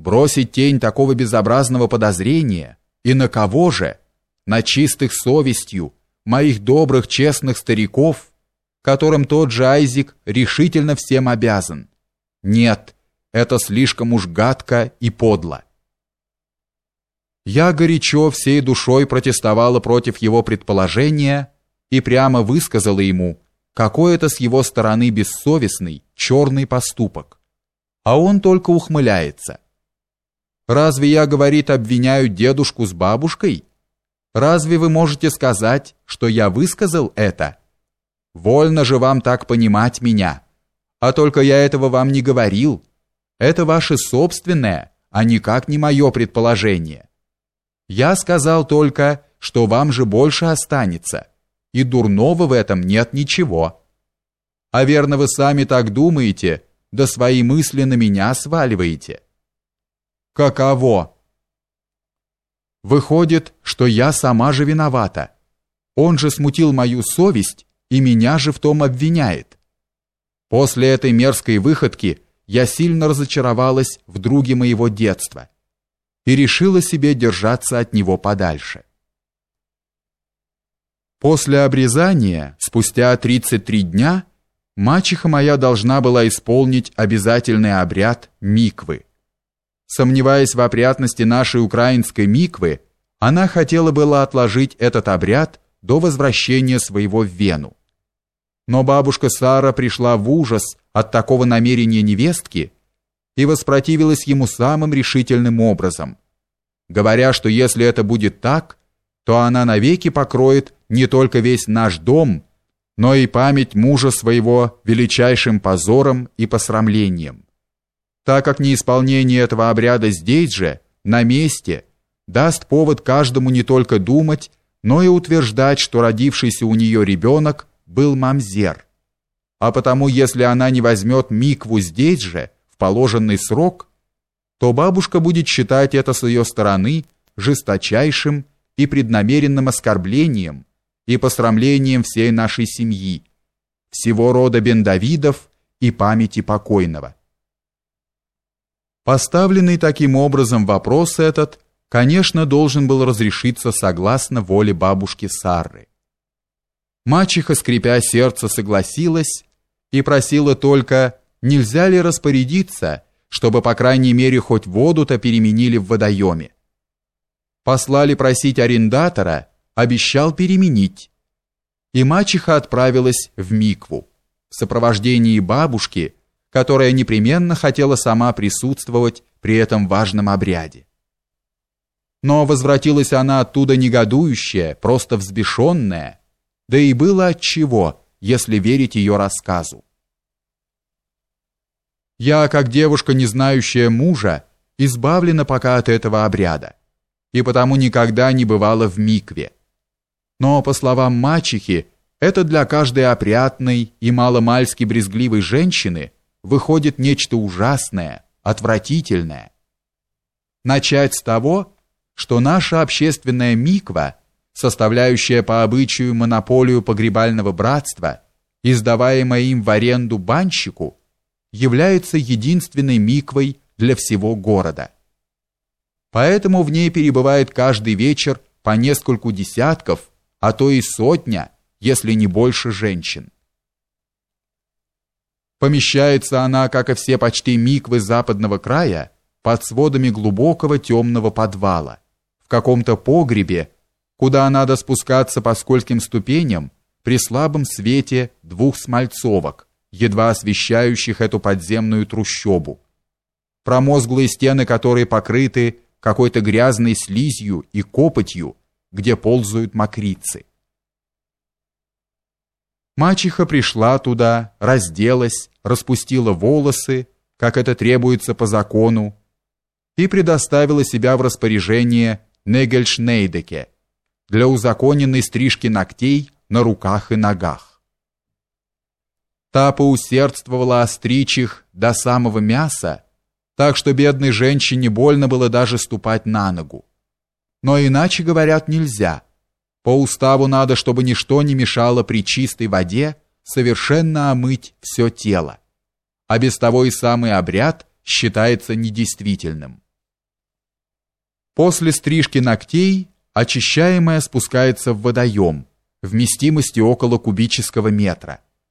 бросить тень такого безобразного подозрения, и на кого же? На чистых совестью, моих добрых, честных стариков, которым тот же Айзик решительно всем обязан. Нет, это слишком уж гадко и подло. Я горячо всей душой протестовала против его предположения и прямо высказала ему, какой это с его стороны бессовестный, черный поступок. А он только ухмыляется. Разве я, говорит, обвиняю дедушку с бабушкой? Разве вы можете сказать, что я высказал это? Вольно же вам так понимать меня. А только я этого вам не говорил. Это ваше собственное, а никак не мое предположение. Я сказал только, что вам же больше останется, и дурного в этом нет ничего. А верно вы сами так думаете, да свои мысли на меня сваливаете. Каково? Выходит, что я сама же виновата. Он же смутил мою совесть и меня же в том обвиняет. После этой мерзкой выходки я сильно разочаровалась в друге моего детства и решила себе держаться от него подальше. После обрезания, спустя 33 дня, мачеха моя должна была исполнить обязательный обряд миквы. Сомневаясь в опрятности нашей украинской миквы, она хотела было отложить этот обряд до возвращения своего в Вену. Но бабушка Сара пришла в ужас от такого намерения невестки и воспротивилась ему самым решительным образом, говоря, что если это будет так, то она навеки покроет не только весь наш дом, но и память мужа своего величайшим позором и посрамлением. Так как неисполнение этого обряда здесь же, на месте, даст повод каждому не только думать, но и утверждать, что родившийся у нее ребенок был мамзер. А потому, если она не возьмет микву здесь же, в положенный срок, то бабушка будет считать это с ее стороны жесточайшим и преднамеренным оскорблением и посрамлением всей нашей семьи, всего рода Бендавидов и памяти покойного. Поставленный таким образом вопрос этот, конечно, должен был разрешиться согласно воле бабушки Сарры. Мачеха, скрипя сердце, согласилась и просила только, нельзя ли распорядиться, чтобы, по крайней мере, хоть воду-то переменили в водоеме. Послали просить арендатора, обещал переменить. И мачеха отправилась в Микву в сопровождении бабушки, которая непременно хотела сама присутствовать при этом важном обряде. Но возвратилась она оттуда негодующая, просто взбешенная, да и было от чего, если верить ее рассказу. Я, как девушка, не знающая мужа, избавлена пока от этого обряда, и потому никогда не бывала в микве. Но, по словам мачехи, это для каждой опрятной и маломальски брезгливой женщины выходит нечто ужасное, отвратительное. Начать с того, что наша общественная миква – составляющая по обычаю монополию погребального братства, издаваемая им в аренду банщику, является единственной миквой для всего города. Поэтому в ней перебывает каждый вечер по нескольку десятков, а то и сотня, если не больше женщин. Помещается она, как и все почти миквы западного края, под сводами глубокого темного подвала, в каком-то погребе, куда надо спускаться по скользким ступеням при слабом свете двух смальцовок, едва освещающих эту подземную трущобу. Промозглые стены которой покрыты какой-то грязной слизью и копотью, где ползают мокрицы. Мачеха пришла туда, разделась, распустила волосы, как это требуется по закону, и предоставила себя в распоряжение Негельшнейдеке, для узаконенной стрижки ногтей на руках и ногах. Та поусердствовала остричь их до самого мяса, так что бедной женщине больно было даже ступать на ногу. Но иначе, говорят, нельзя. По уставу надо, чтобы ничто не мешало при чистой воде совершенно омыть все тело. А без того и самый обряд считается недействительным. После стрижки ногтей очищаемое спускается в водоем вместимостью около кубического метра